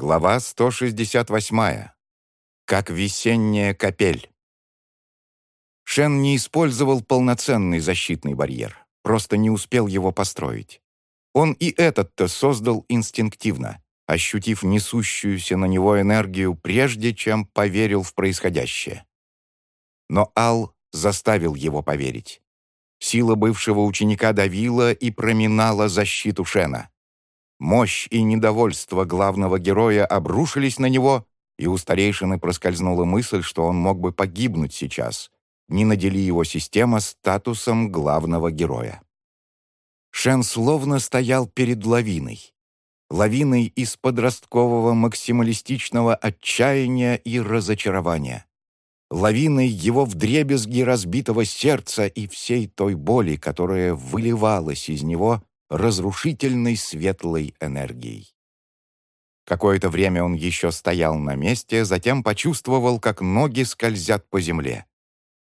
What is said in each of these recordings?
Глава 168. Как весенняя капель. Шен не использовал полноценный защитный барьер, просто не успел его построить. Он и этот-то создал инстинктивно, ощутив несущуюся на него энергию, прежде чем поверил в происходящее. Но Ал заставил его поверить. Сила бывшего ученика давила и проминала защиту Шена. Мощь и недовольство главного героя обрушились на него, и у старейшины проскользнула мысль, что он мог бы погибнуть сейчас, не надели его система статусом главного героя. Шен словно стоял перед лавиной. Лавиной из подросткового максималистичного отчаяния и разочарования. Лавиной его вдребезги разбитого сердца и всей той боли, которая выливалась из него разрушительной светлой энергией. Какое-то время он еще стоял на месте, затем почувствовал, как ноги скользят по земле.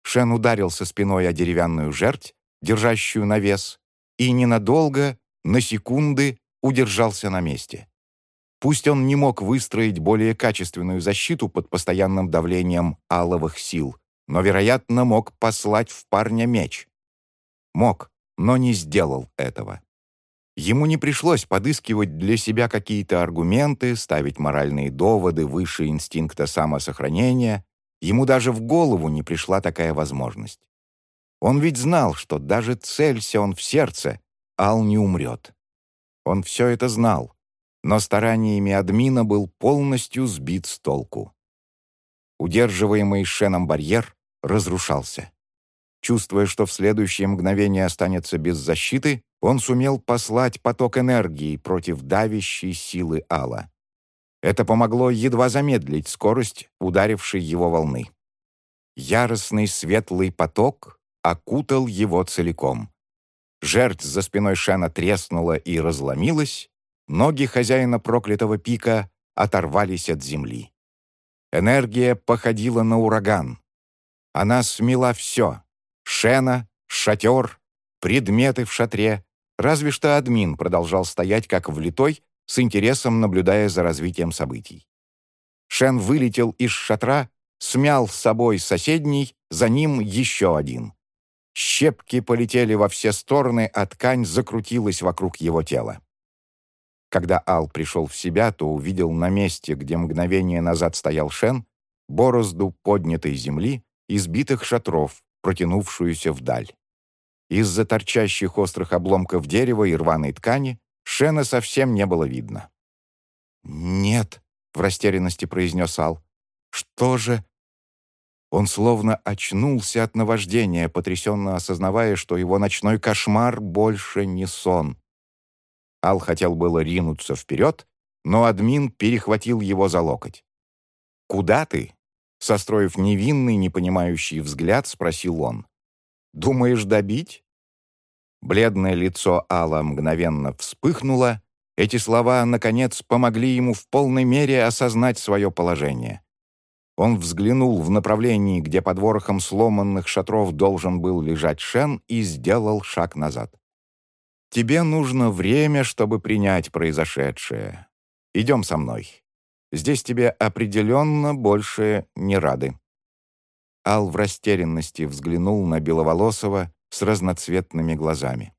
Шен ударился спиной о деревянную жерть, держащую навес, и ненадолго, на секунды, удержался на месте. Пусть он не мог выстроить более качественную защиту под постоянным давлением аловых сил, но, вероятно, мог послать в парня меч. Мог, но не сделал этого. Ему не пришлось подыскивать для себя какие-то аргументы, ставить моральные доводы выше инстинкта самосохранения. Ему даже в голову не пришла такая возможность. Он ведь знал, что даже целься он в сердце, Ал не умрет. Он все это знал, но стараниями админа был полностью сбит с толку. Удерживаемый Шеном барьер разрушался. Чувствуя, что в следующее мгновение останется без защиты, он сумел послать поток энергии против давящей силы Алла. Это помогло едва замедлить скорость ударившей его волны. Яростный светлый поток окутал его целиком. Жерть за спиной Шена треснула и разломилась, ноги хозяина проклятого пика оторвались от земли. Энергия походила на ураган. Она смела все — Шена, шатер, предметы в шатре, разве что админ продолжал стоять как влитой, с интересом наблюдая за развитием событий. Шен вылетел из шатра, смял с собой соседний, за ним еще один. Щепки полетели во все стороны, а ткань закрутилась вокруг его тела. Когда Ал пришел в себя, то увидел на месте, где мгновение назад стоял Шен, борозду поднятой земли, избитых шатров, протянувшуюся вдаль. Из-за торчащих острых обломков дерева и рваной ткани Шена совсем не было видно. «Нет», — в растерянности произнес Ал. «Что же?» Он словно очнулся от наваждения, потрясенно осознавая, что его ночной кошмар больше не сон. Ал хотел было ринуться вперед, но админ перехватил его за локоть. «Куда ты?» — состроив невинный, непонимающий взгляд, спросил он. «Думаешь добить?» Бледное лицо Алла мгновенно вспыхнуло. Эти слова, наконец, помогли ему в полной мере осознать свое положение. Он взглянул в направлении, где под ворохом сломанных шатров должен был лежать Шен, и сделал шаг назад. «Тебе нужно время, чтобы принять произошедшее. Идем со мной. Здесь тебе определенно больше не рады». Ал в растерянности взглянул на Беловолосова с разноцветными глазами.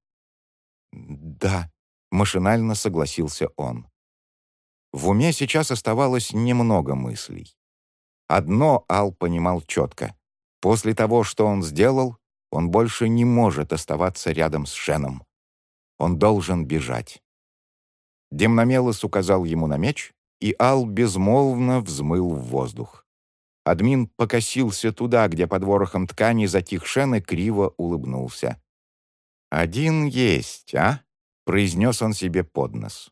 «Да», — машинально согласился он. В уме сейчас оставалось немного мыслей. Одно Ал понимал четко. После того, что он сделал, он больше не может оставаться рядом с Шеном. Он должен бежать. Демномелос указал ему на меч, и Ал безмолвно взмыл в воздух. Админ покосился туда, где под ворохом ткани затих Шен и криво улыбнулся. «Один есть, а?» — произнес он себе под нос.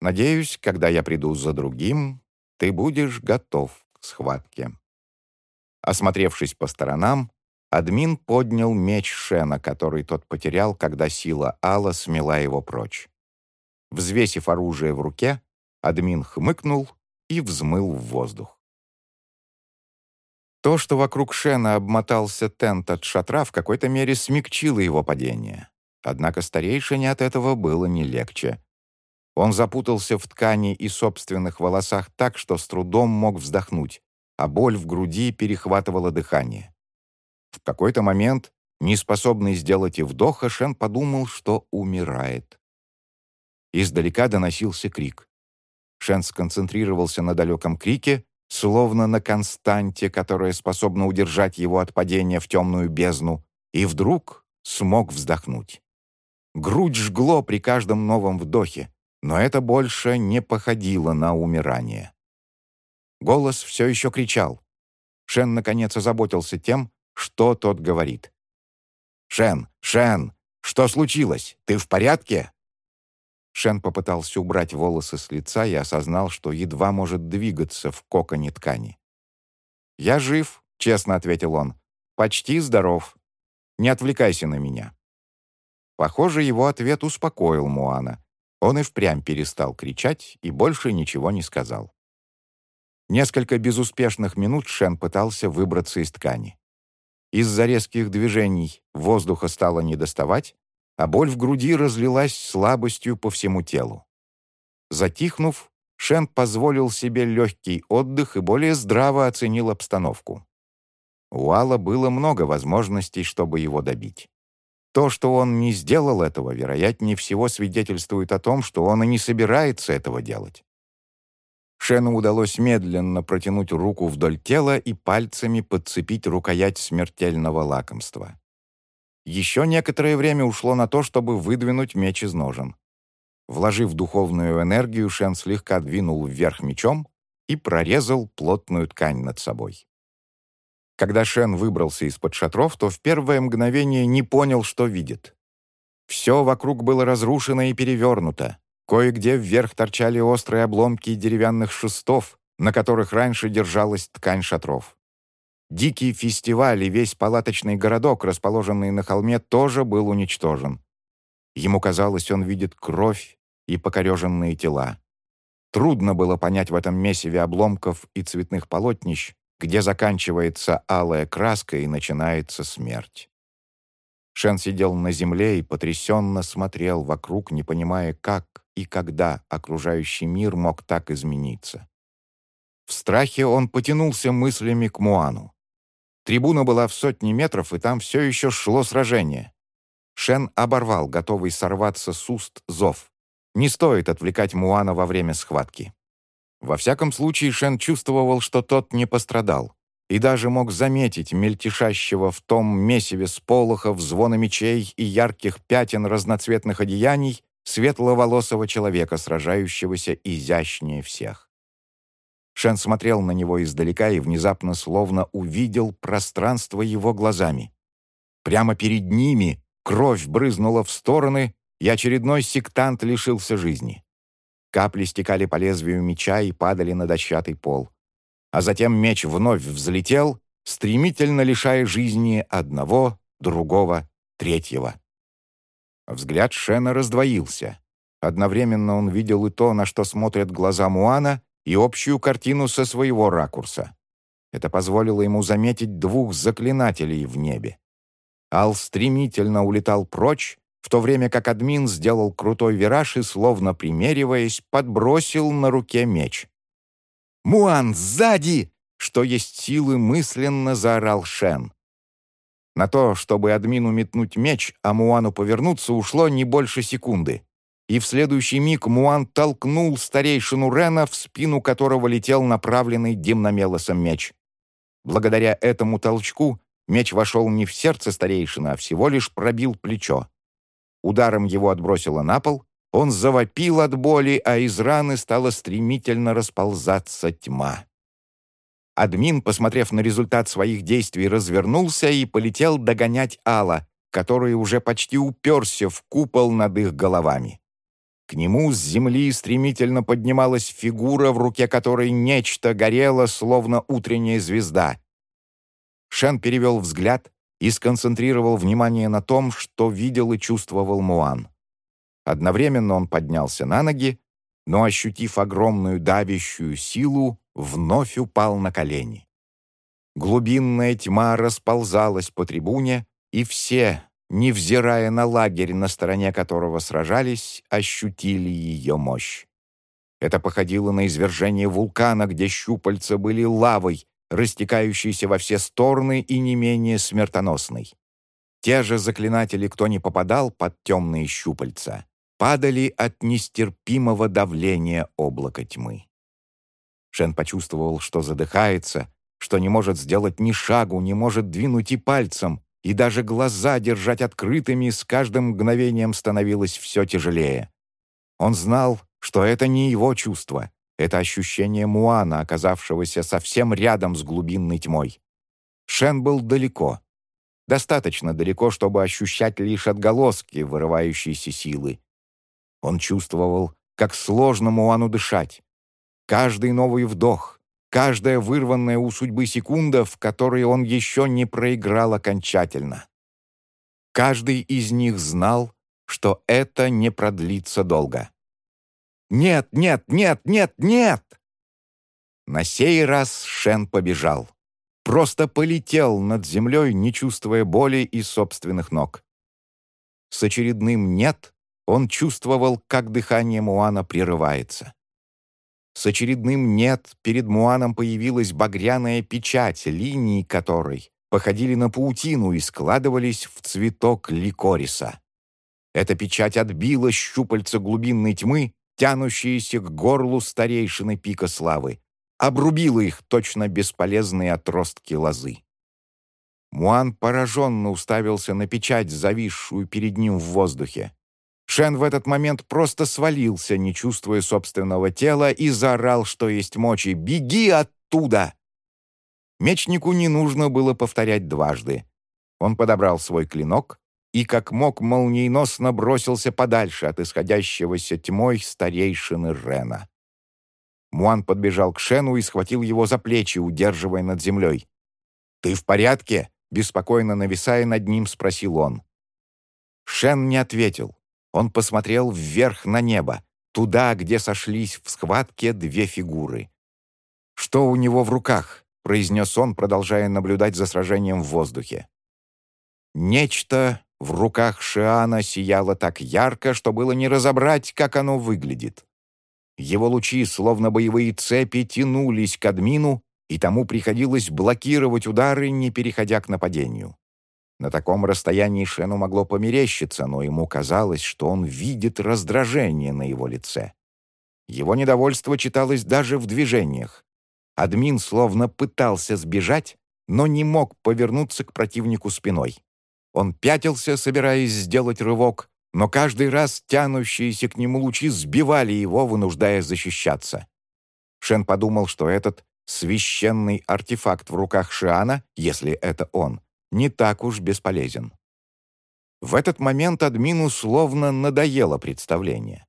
«Надеюсь, когда я приду за другим, ты будешь готов к схватке». Осмотревшись по сторонам, админ поднял меч Шена, который тот потерял, когда сила Алла смела его прочь. Взвесив оружие в руке, админ хмыкнул и взмыл в воздух. То, что вокруг Шена обмотался тент от шатра, в какой-то мере смягчило его падение. Однако старейшине от этого было не легче. Он запутался в ткани и собственных волосах так, что с трудом мог вздохнуть, а боль в груди перехватывала дыхание. В какой-то момент, не способный сделать и вдоха, Шен подумал, что умирает. Издалека доносился крик. Шен сконцентрировался на далеком крике, словно на константе, которая способна удержать его от падения в темную бездну, и вдруг смог вздохнуть. Грудь жгло при каждом новом вдохе, но это больше не походило на умирание. Голос все еще кричал. Шен, наконец, озаботился тем, что тот говорит. «Шен! Шен! Что случилось? Ты в порядке?» Шен попытался убрать волосы с лица и осознал, что едва может двигаться в коконе ткани. «Я жив», — честно ответил он. «Почти здоров. Не отвлекайся на меня». Похоже, его ответ успокоил Муана. Он и впрямь перестал кричать и больше ничего не сказал. Несколько безуспешных минут Шен пытался выбраться из ткани. Из-за резких движений воздуха стало недоставать, а боль в груди разлилась слабостью по всему телу. Затихнув, Шен позволил себе легкий отдых и более здраво оценил обстановку. У Алла было много возможностей, чтобы его добить. То, что он не сделал этого, вероятнее всего свидетельствует о том, что он и не собирается этого делать. Шену удалось медленно протянуть руку вдоль тела и пальцами подцепить рукоять смертельного лакомства. Еще некоторое время ушло на то, чтобы выдвинуть меч из ножен. Вложив духовную энергию, Шен слегка двинул вверх мечом и прорезал плотную ткань над собой. Когда Шен выбрался из-под шатров, то в первое мгновение не понял, что видит. Все вокруг было разрушено и перевернуто. Кое-где вверх торчали острые обломки деревянных шестов, на которых раньше держалась ткань шатров. Дикий фестиваль и весь палаточный городок, расположенный на холме, тоже был уничтожен. Ему казалось, он видит кровь и покореженные тела. Трудно было понять в этом месиве обломков и цветных полотнищ, где заканчивается алая краска и начинается смерть. Шен сидел на земле и потрясенно смотрел вокруг, не понимая, как и когда окружающий мир мог так измениться. В страхе он потянулся мыслями к Муану. Трибуна была в сотне метров, и там все еще шло сражение. Шен оборвал, готовый сорваться с уст зов. Не стоит отвлекать Муана во время схватки. Во всяком случае, Шен чувствовал, что тот не пострадал, и даже мог заметить мельтешащего в том месиве сполохов, звона мечей и ярких пятен разноцветных одеяний светловолосого человека, сражающегося изящнее всех. Шен смотрел на него издалека и внезапно словно увидел пространство его глазами. Прямо перед ними кровь брызнула в стороны, и очередной сектант лишился жизни. Капли стекали по лезвию меча и падали на дощатый пол. А затем меч вновь взлетел, стремительно лишая жизни одного, другого, третьего. Взгляд Шена раздвоился. Одновременно он видел и то, на что смотрят глаза Муана, и общую картину со своего ракурса. Это позволило ему заметить двух заклинателей в небе. Ал стремительно улетал прочь, в то время как админ сделал крутой вираж и, словно примериваясь, подбросил на руке меч. «Муан, сзади!» — что есть силы, мысленно заорал Шен. На то, чтобы админу метнуть меч, а Муану повернуться, ушло не больше секунды. И в следующий миг Муан толкнул старейшину Рена, в спину которого летел направленный Димномелосом меч. Благодаря этому толчку меч вошел не в сердце старейшины, а всего лишь пробил плечо. Ударом его отбросило на пол, он завопил от боли, а из раны стала стремительно расползаться тьма. Админ, посмотрев на результат своих действий, развернулся и полетел догонять Алла, который уже почти уперся в купол над их головами. К нему с земли стремительно поднималась фигура, в руке которой нечто горело, словно утренняя звезда. Шен перевел взгляд и сконцентрировал внимание на том, что видел и чувствовал Муан. Одновременно он поднялся на ноги, но, ощутив огромную давящую силу, вновь упал на колени. Глубинная тьма расползалась по трибуне, и все, невзирая на лагерь, на стороне которого сражались, ощутили ее мощь. Это походило на извержение вулкана, где щупальца были лавой, растекающейся во все стороны и не менее смертоносной. Те же заклинатели, кто не попадал под темные щупальца, падали от нестерпимого давления облака тьмы. Шен почувствовал, что задыхается, что не может сделать ни шагу, не может двинуть и пальцем, и даже глаза держать открытыми с каждым мгновением становилось все тяжелее. Он знал, что это не его чувство, это ощущение Муана, оказавшегося совсем рядом с глубинной тьмой. Шен был далеко. Достаточно далеко, чтобы ощущать лишь отголоски вырывающейся силы. Он чувствовал, как сложно Муану дышать. Каждый новый вдох, каждая вырванная у судьбы секунда, в которой он еще не проиграл окончательно. Каждый из них знал, что это не продлится долго. «Нет, нет, нет, нет, нет!» На сей раз Шен побежал. Просто полетел над землей, не чувствуя боли и собственных ног. С очередным «нет» он чувствовал, как дыхание Муана прерывается. С очередным «нет» перед Муаном появилась багряная печать, линии которой походили на паутину и складывались в цветок ликориса. Эта печать отбила щупальца глубинной тьмы тянущиеся к горлу старейшины пика славы, обрубила их точно бесполезные отростки лозы. Муан пораженно уставился на печать, зависшую перед ним в воздухе. Шен в этот момент просто свалился, не чувствуя собственного тела, и заорал, что есть мочи «Беги оттуда!». Мечнику не нужно было повторять дважды. Он подобрал свой клинок, и как мог молниеносно бросился подальше от исходящегося тьмой старейшины Рена. Муан подбежал к Шену и схватил его за плечи, удерживая над землей. «Ты в порядке?» — беспокойно нависая над ним, спросил он. Шен не ответил. Он посмотрел вверх на небо, туда, где сошлись в схватке две фигуры. «Что у него в руках?» — произнес он, продолжая наблюдать за сражением в воздухе. Нечто в руках Шиана сияло так ярко, что было не разобрать, как оно выглядит. Его лучи, словно боевые цепи, тянулись к админу, и тому приходилось блокировать удары, не переходя к нападению. На таком расстоянии Шену могло померещиться, но ему казалось, что он видит раздражение на его лице. Его недовольство читалось даже в движениях. Админ словно пытался сбежать, но не мог повернуться к противнику спиной. Он пятился, собираясь сделать рывок, но каждый раз тянущиеся к нему лучи сбивали его, вынуждая защищаться. Шен подумал, что этот священный артефакт в руках Шиана, если это он, не так уж бесполезен. В этот момент админу словно надоело представление.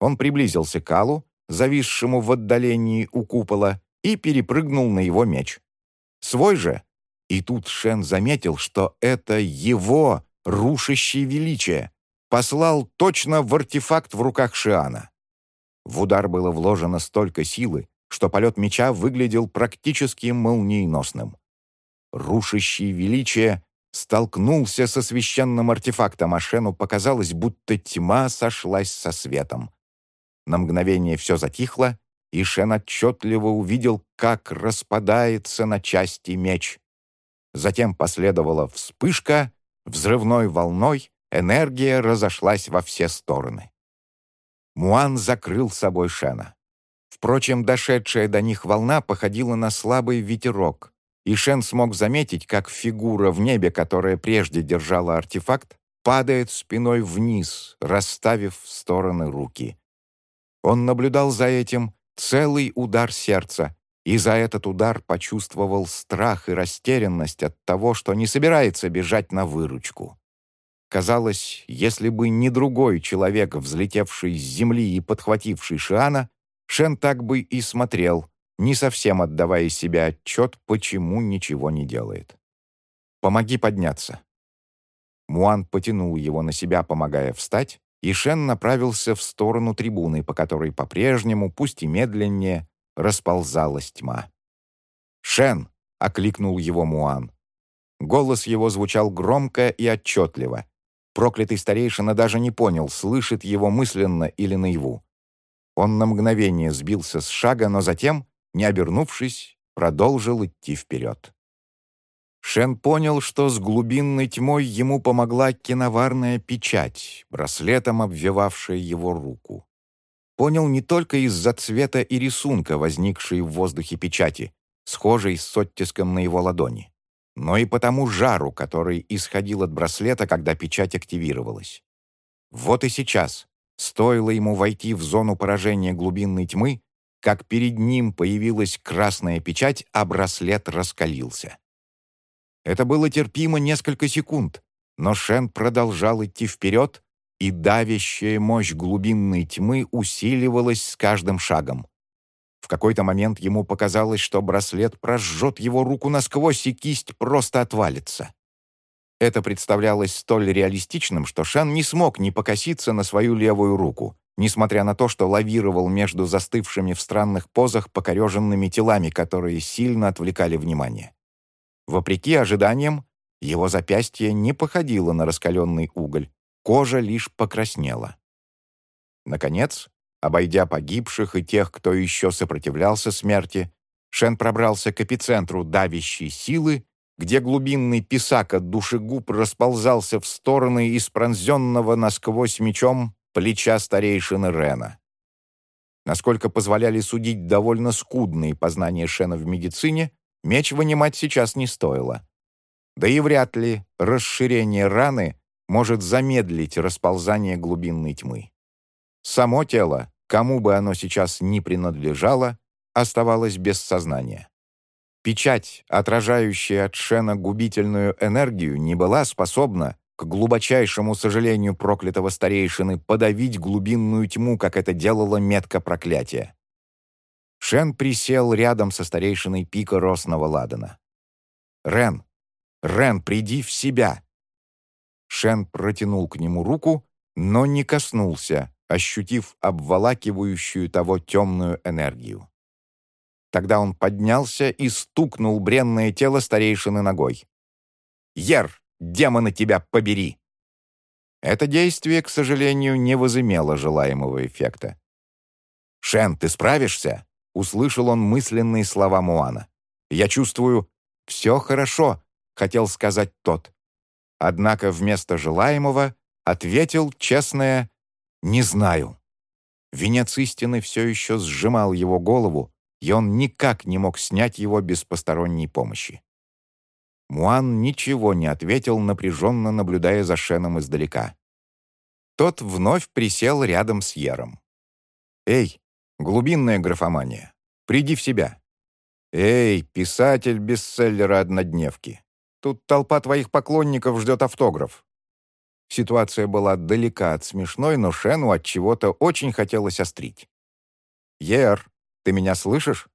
Он приблизился к Алу, зависшему в отдалении у купола, и перепрыгнул на его меч. Свой же и тут Шен заметил, что это его рушащее величие послал точно в артефакт в руках Шиана. В удар было вложено столько силы, что полет меча выглядел практически молниеносным. Рушащий величие столкнулся со священным артефактом, а Шену показалось, будто тьма сошлась со светом. На мгновение все затихло, и Шен отчетливо увидел, как распадается на части меч. Затем последовала вспышка, взрывной волной энергия разошлась во все стороны. Муан закрыл собой Шена. Впрочем, дошедшая до них волна походила на слабый ветерок, и Шен смог заметить, как фигура в небе, которая прежде держала артефакт, падает спиной вниз, расставив в стороны руки. Он наблюдал за этим целый удар сердца, и за этот удар почувствовал страх и растерянность от того, что не собирается бежать на выручку. Казалось, если бы не другой человек, взлетевший с земли и подхвативший Шиана, Шен так бы и смотрел, не совсем отдавая себе отчет, почему ничего не делает. «Помоги подняться». Муан потянул его на себя, помогая встать, и Шен направился в сторону трибуны, по которой по-прежнему, пусть и медленнее, расползалась тьма. «Шен!» — окликнул его Муан. Голос его звучал громко и отчетливо, Проклятый старейшина даже не понял, слышит его мысленно или наяву. Он на мгновение сбился с шага, но затем, не обернувшись, продолжил идти вперед. Шен понял, что с глубинной тьмой ему помогла киноварная печать, браслетом обвивавшая его руку. Понял не только из-за цвета и рисунка, возникшей в воздухе печати, схожей с оттиском на его ладони, но и потому жару, который исходил от браслета, когда печать активировалась. Вот и сейчас, стоило ему войти в зону поражения глубинной тьмы, как перед ним появилась красная печать, а браслет раскалился. Это было терпимо несколько секунд, но Шен продолжал идти вперед, и давящая мощь глубинной тьмы усиливалась с каждым шагом. В какой-то момент ему показалось, что браслет прожжет его руку насквозь, и кисть просто отвалится. Это представлялось столь реалистичным, что Шен не смог не покоситься на свою левую руку, несмотря на то, что лавировал между застывшими в странных позах покореженными телами, которые сильно отвлекали внимание. Вопреки ожиданиям, его запястье не походило на раскаленный уголь, кожа лишь покраснела. Наконец, обойдя погибших и тех, кто еще сопротивлялся смерти, Шен пробрался к эпицентру давящей силы, где глубинный писак от душегуб расползался в стороны из пронзенного насквозь мечом плеча старейшины Рена. Насколько позволяли судить довольно скудные познания Шена в медицине, Меч вынимать сейчас не стоило. Да и вряд ли расширение раны может замедлить расползание глубинной тьмы. Само тело, кому бы оно сейчас ни принадлежало, оставалось без сознания. Печать, отражающая от Шена губительную энергию, не была способна, к глубочайшему сожалению проклятого старейшины, подавить глубинную тьму, как это делала метка проклятия. Шен присел рядом со старейшиной пика Росного Ладана. «Рен! Рен, приди в себя!» Шен протянул к нему руку, но не коснулся, ощутив обволакивающую того темную энергию. Тогда он поднялся и стукнул бренное тело старейшины ногой. «Ер, демона тебя побери!» Это действие, к сожалению, не возымело желаемого эффекта. «Шен, ты справишься?» услышал он мысленные слова Муана. «Я чувствую, все хорошо», — хотел сказать тот. Однако вместо желаемого ответил честное «не знаю». Венец истины все еще сжимал его голову, и он никак не мог снять его без посторонней помощи. Муан ничего не ответил, напряженно наблюдая за Шеном издалека. Тот вновь присел рядом с Ером. «Эй, Глубинная графомания. Приди в себя. Эй, писатель бестселлера-однодневки. Тут толпа твоих поклонников ждет автограф. Ситуация была далека от смешной, но Шену от чего-то очень хотелось острить. «Ер, ты меня слышишь?»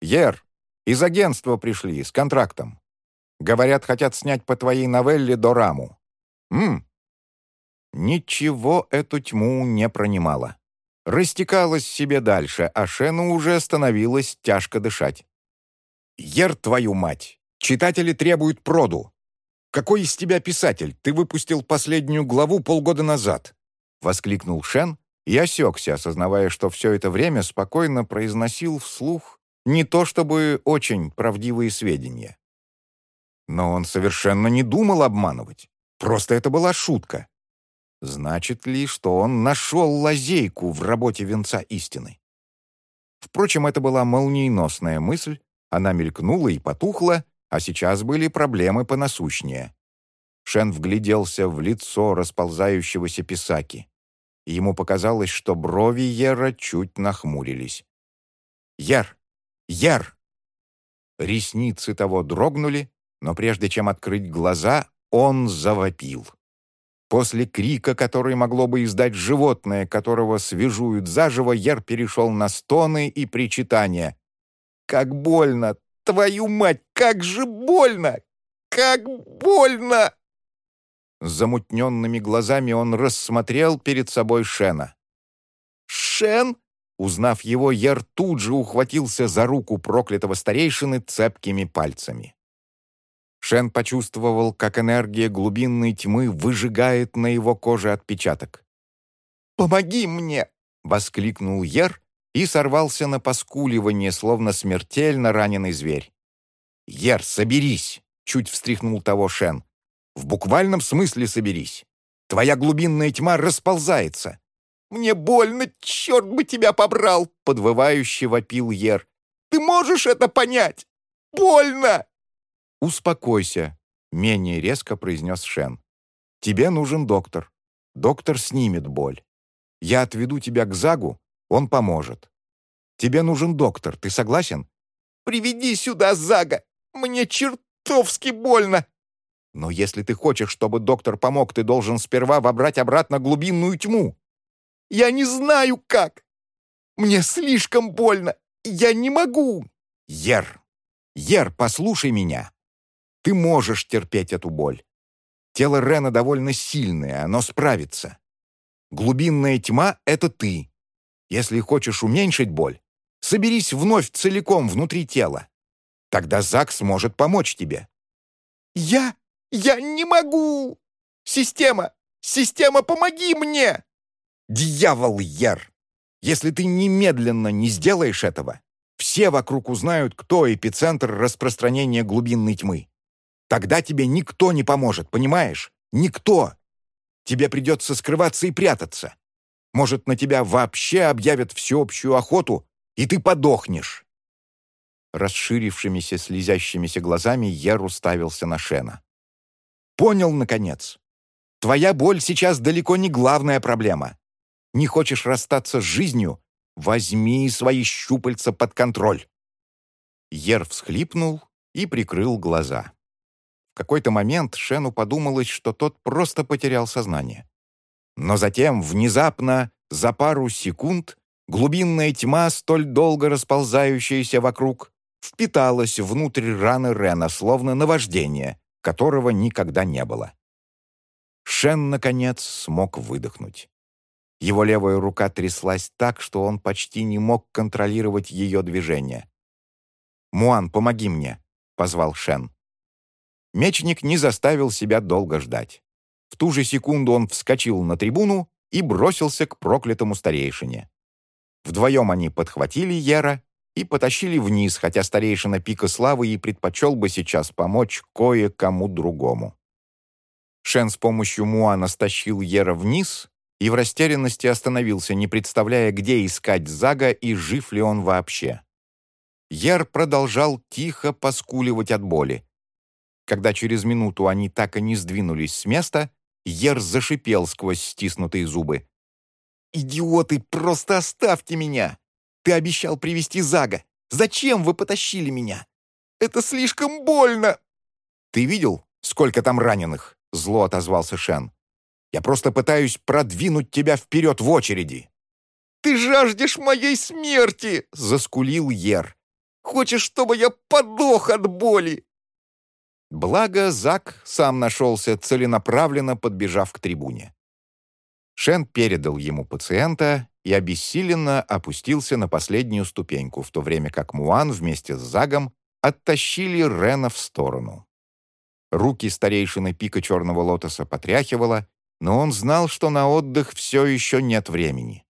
«Ер, из агентства пришли, с контрактом. Говорят, хотят снять по твоей новелле дораму. Мм». Ничего эту тьму не пронимало растекалась себе дальше, а Шену уже становилось тяжко дышать. «Ер твою мать! Читатели требуют проду! Какой из тебя писатель? Ты выпустил последнюю главу полгода назад!» — воскликнул Шен и осекся, осознавая, что все это время спокойно произносил вслух не то чтобы очень правдивые сведения. Но он совершенно не думал обманывать. Просто это была шутка. Значит ли, что он нашел лазейку в работе венца истины? Впрочем, это была молниеносная мысль, она мелькнула и потухла, а сейчас были проблемы понасущнее. Шен вгляделся в лицо расползающегося писаки. Ему показалось, что брови Ера чуть нахмурились. «Яр! Яр!» Ресницы того дрогнули, но прежде чем открыть глаза, он завопил. После крика, который могло бы издать животное, которого свяжуют заживо, Яр перешел на стоны и причитания. «Как больно! Твою мать, как же больно! Как больно!» С замутненными глазами он рассмотрел перед собой Шена. «Шен?» Узнав его, Яр тут же ухватился за руку проклятого старейшины цепкими пальцами. Шен почувствовал, как энергия глубинной тьмы выжигает на его коже отпечаток. «Помоги мне!» — воскликнул Ер и сорвался на поскуливание, словно смертельно раненый зверь. «Ер, соберись!» — чуть встряхнул того Шен. «В буквальном смысле соберись. Твоя глубинная тьма расползается». «Мне больно, черт бы тебя побрал!» — подвывающе вопил Ер. «Ты можешь это понять? Больно!» «Успокойся», — менее резко произнес Шен. «Тебе нужен доктор. Доктор снимет боль. Я отведу тебя к Загу, он поможет. Тебе нужен доктор, ты согласен?» «Приведи сюда Зага! Мне чертовски больно!» «Но если ты хочешь, чтобы доктор помог, ты должен сперва вобрать обратно глубинную тьму». «Я не знаю, как! Мне слишком больно! Я не могу!» «Ер! Ер, послушай меня! Ты можешь терпеть эту боль. Тело Рена довольно сильное, оно справится. Глубинная тьма — это ты. Если хочешь уменьшить боль, соберись вновь целиком внутри тела. Тогда Зак сможет помочь тебе. «Я... я не могу! Система! Система, помоги мне!» «Дьявол, Ер! Если ты немедленно не сделаешь этого, все вокруг узнают, кто эпицентр распространения глубинной тьмы. Тогда тебе никто не поможет, понимаешь? Никто. Тебе придется скрываться и прятаться. Может, на тебя вообще объявят всеобщую охоту, и ты подохнешь». Расширившимися слезящимися глазами Ер уставился на Шена. «Понял, наконец. Твоя боль сейчас далеко не главная проблема. Не хочешь расстаться с жизнью? Возьми свои щупальца под контроль». Ер всхлипнул и прикрыл глаза. В какой-то момент Шену подумалось, что тот просто потерял сознание. Но затем, внезапно, за пару секунд, глубинная тьма, столь долго расползающаяся вокруг, впиталась внутрь раны Рена, словно наваждение, которого никогда не было. Шен, наконец, смог выдохнуть. Его левая рука тряслась так, что он почти не мог контролировать ее движение. «Муан, помоги мне», — позвал Шен. Мечник не заставил себя долго ждать. В ту же секунду он вскочил на трибуну и бросился к проклятому старейшине. Вдвоем они подхватили Ера и потащили вниз, хотя старейшина Пика Славы и предпочел бы сейчас помочь кое-кому другому. Шен с помощью Муана стащил Ера вниз и в растерянности остановился, не представляя, где искать Зага и жив ли он вообще. Ер продолжал тихо поскуливать от боли, когда через минуту они так и не сдвинулись с места, Ер зашипел сквозь стиснутые зубы. «Идиоты, просто оставьте меня! Ты обещал привести Зага! Зачем вы потащили меня? Это слишком больно!» «Ты видел, сколько там раненых?» — зло отозвался Шен. «Я просто пытаюсь продвинуть тебя вперед в очереди!» «Ты жаждешь моей смерти!» — заскулил Ер. «Хочешь, чтобы я подох от боли? Благо, Зак сам нашелся, целенаправленно подбежав к трибуне. Шен передал ему пациента и обессиленно опустился на последнюю ступеньку, в то время как Муан вместе с Загом оттащили Рена в сторону. Руки старейшины пика Черного Лотоса потряхивало, но он знал, что на отдых все еще нет времени.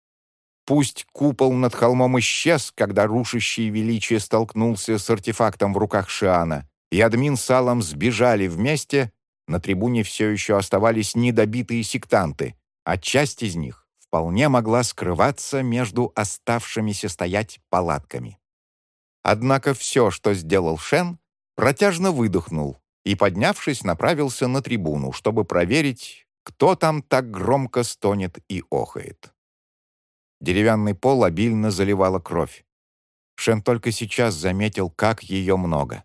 Пусть купол над холмом исчез, когда рушащий величие столкнулся с артефактом в руках Шиана, и админ с Аллом сбежали вместе, на трибуне все еще оставались недобитые сектанты, а часть из них вполне могла скрываться между оставшимися стоять палатками. Однако все, что сделал Шен, протяжно выдохнул и, поднявшись, направился на трибуну, чтобы проверить, кто там так громко стонет и охает. Деревянный пол обильно заливала кровь. Шен только сейчас заметил, как ее много.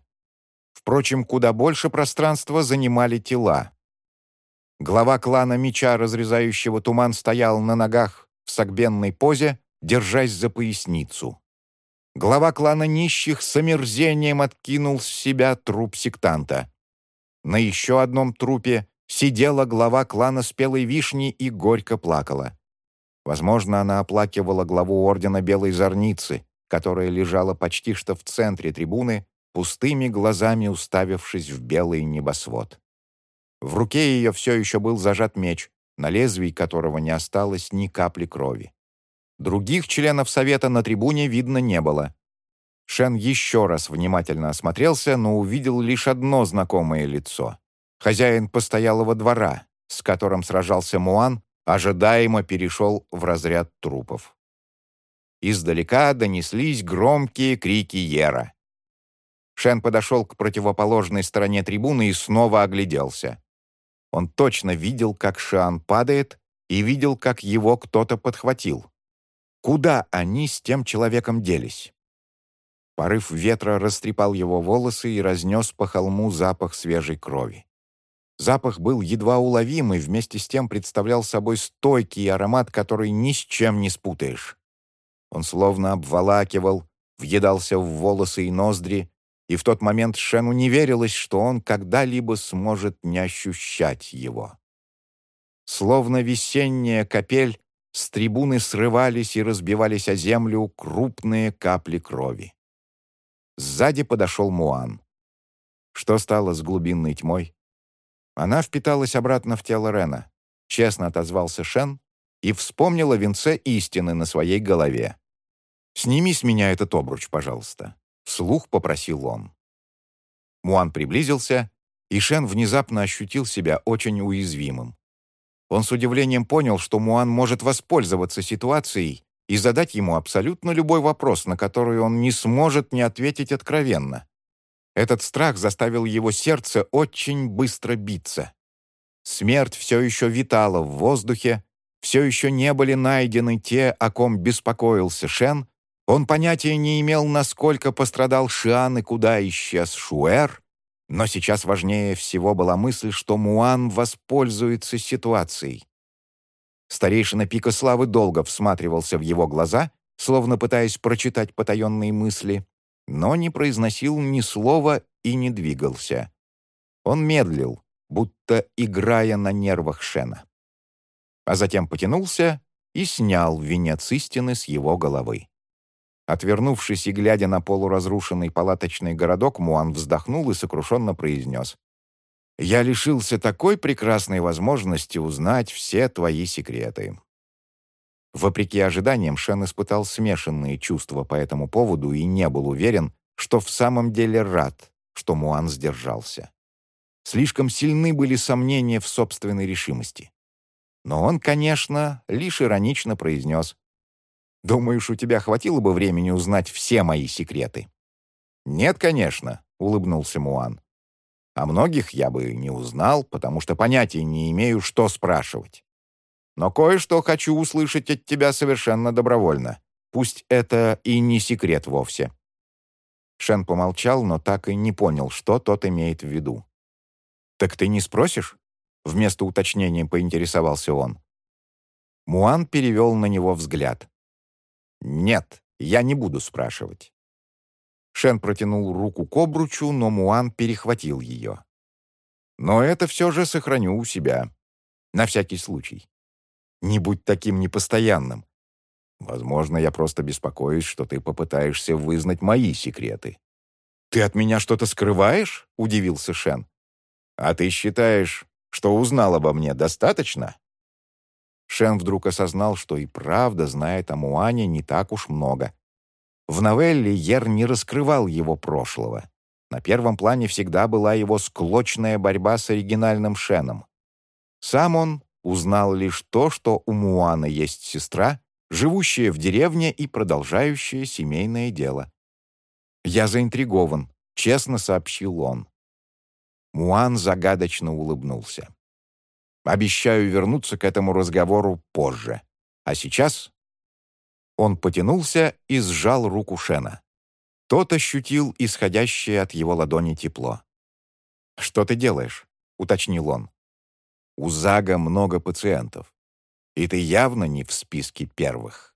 Впрочем, куда больше пространства занимали тела. Глава клана Меча, разрезающего туман, стоял на ногах в согбенной позе, держась за поясницу. Глава клана нищих с омерзением откинул с себя труп сектанта. На еще одном трупе сидела глава клана Спелой Вишни и горько плакала. Возможно, она оплакивала главу Ордена Белой Зорницы, которая лежала почти что в центре трибуны, пустыми глазами уставившись в белый небосвод. В руке ее все еще был зажат меч, на лезвии которого не осталось ни капли крови. Других членов совета на трибуне видно не было. Шен еще раз внимательно осмотрелся, но увидел лишь одно знакомое лицо. Хозяин постоялого двора, с которым сражался Муан, ожидаемо перешел в разряд трупов. Издалека донеслись громкие крики Ера. Шен подошел к противоположной стороне трибуны и снова огляделся. Он точно видел, как Шиан падает, и видел, как его кто-то подхватил. Куда они с тем человеком делись? Порыв ветра растрепал его волосы и разнес по холму запах свежей крови. Запах был едва уловимый, вместе с тем представлял собой стойкий аромат, который ни с чем не спутаешь. Он словно обволакивал, въедался в волосы и ноздри, и в тот момент Шену не верилось, что он когда-либо сможет не ощущать его. Словно весенняя капель, с трибуны срывались и разбивались о землю крупные капли крови. Сзади подошел Муан. Что стало с глубинной тьмой? Она впиталась обратно в тело Рена. Честно отозвался Шен и вспомнила венце истины на своей голове. «Сними с меня этот обруч, пожалуйста», — вслух попросил он. Муан приблизился, и Шен внезапно ощутил себя очень уязвимым. Он с удивлением понял, что Муан может воспользоваться ситуацией и задать ему абсолютно любой вопрос, на который он не сможет не ответить откровенно. Этот страх заставил его сердце очень быстро биться. Смерть все еще витала в воздухе, все еще не были найдены те, о ком беспокоился Шен, он понятия не имел, насколько пострадал Шиан и куда исчез Шуэр, но сейчас важнее всего была мысль, что Муан воспользуется ситуацией. Старейшина Пика Славы долго всматривался в его глаза, словно пытаясь прочитать потаенные мысли, но не произносил ни слова и не двигался. Он медлил, будто играя на нервах Шена. А затем потянулся и снял венец истины с его головы. Отвернувшись и глядя на полуразрушенный палаточный городок, Муан вздохнул и сокрушенно произнес. «Я лишился такой прекрасной возможности узнать все твои секреты». Вопреки ожиданиям, Шен испытал смешанные чувства по этому поводу и не был уверен, что в самом деле рад, что Муан сдержался. Слишком сильны были сомнения в собственной решимости. Но он, конечно, лишь иронично произнес Думаешь, у тебя хватило бы времени узнать все мои секреты?» «Нет, конечно», — улыбнулся Муан. «О многих я бы не узнал, потому что понятия не имею, что спрашивать. Но кое-что хочу услышать от тебя совершенно добровольно. Пусть это и не секрет вовсе». Шен помолчал, но так и не понял, что тот имеет в виду. «Так ты не спросишь?» Вместо уточнения поинтересовался он. Муан перевел на него взгляд. «Нет, я не буду спрашивать». Шен протянул руку к обручу, но Муан перехватил ее. «Но это все же сохраню у себя. На всякий случай. Не будь таким непостоянным. Возможно, я просто беспокоюсь, что ты попытаешься вызнать мои секреты». «Ты от меня что-то скрываешь?» — удивился Шен. «А ты считаешь, что узнал обо мне достаточно?» Шен вдруг осознал, что и правда знает о Муане не так уж много. В новелле Ер не раскрывал его прошлого. На первом плане всегда была его склочная борьба с оригинальным Шеном. Сам он узнал лишь то, что у Муаны есть сестра, живущая в деревне и продолжающая семейное дело. «Я заинтригован», — честно сообщил он. Муан загадочно улыбнулся. Обещаю вернуться к этому разговору позже. А сейчас...» Он потянулся и сжал руку Шена. Тот ощутил исходящее от его ладони тепло. «Что ты делаешь?» — уточнил он. «У Зага много пациентов, и ты явно не в списке первых».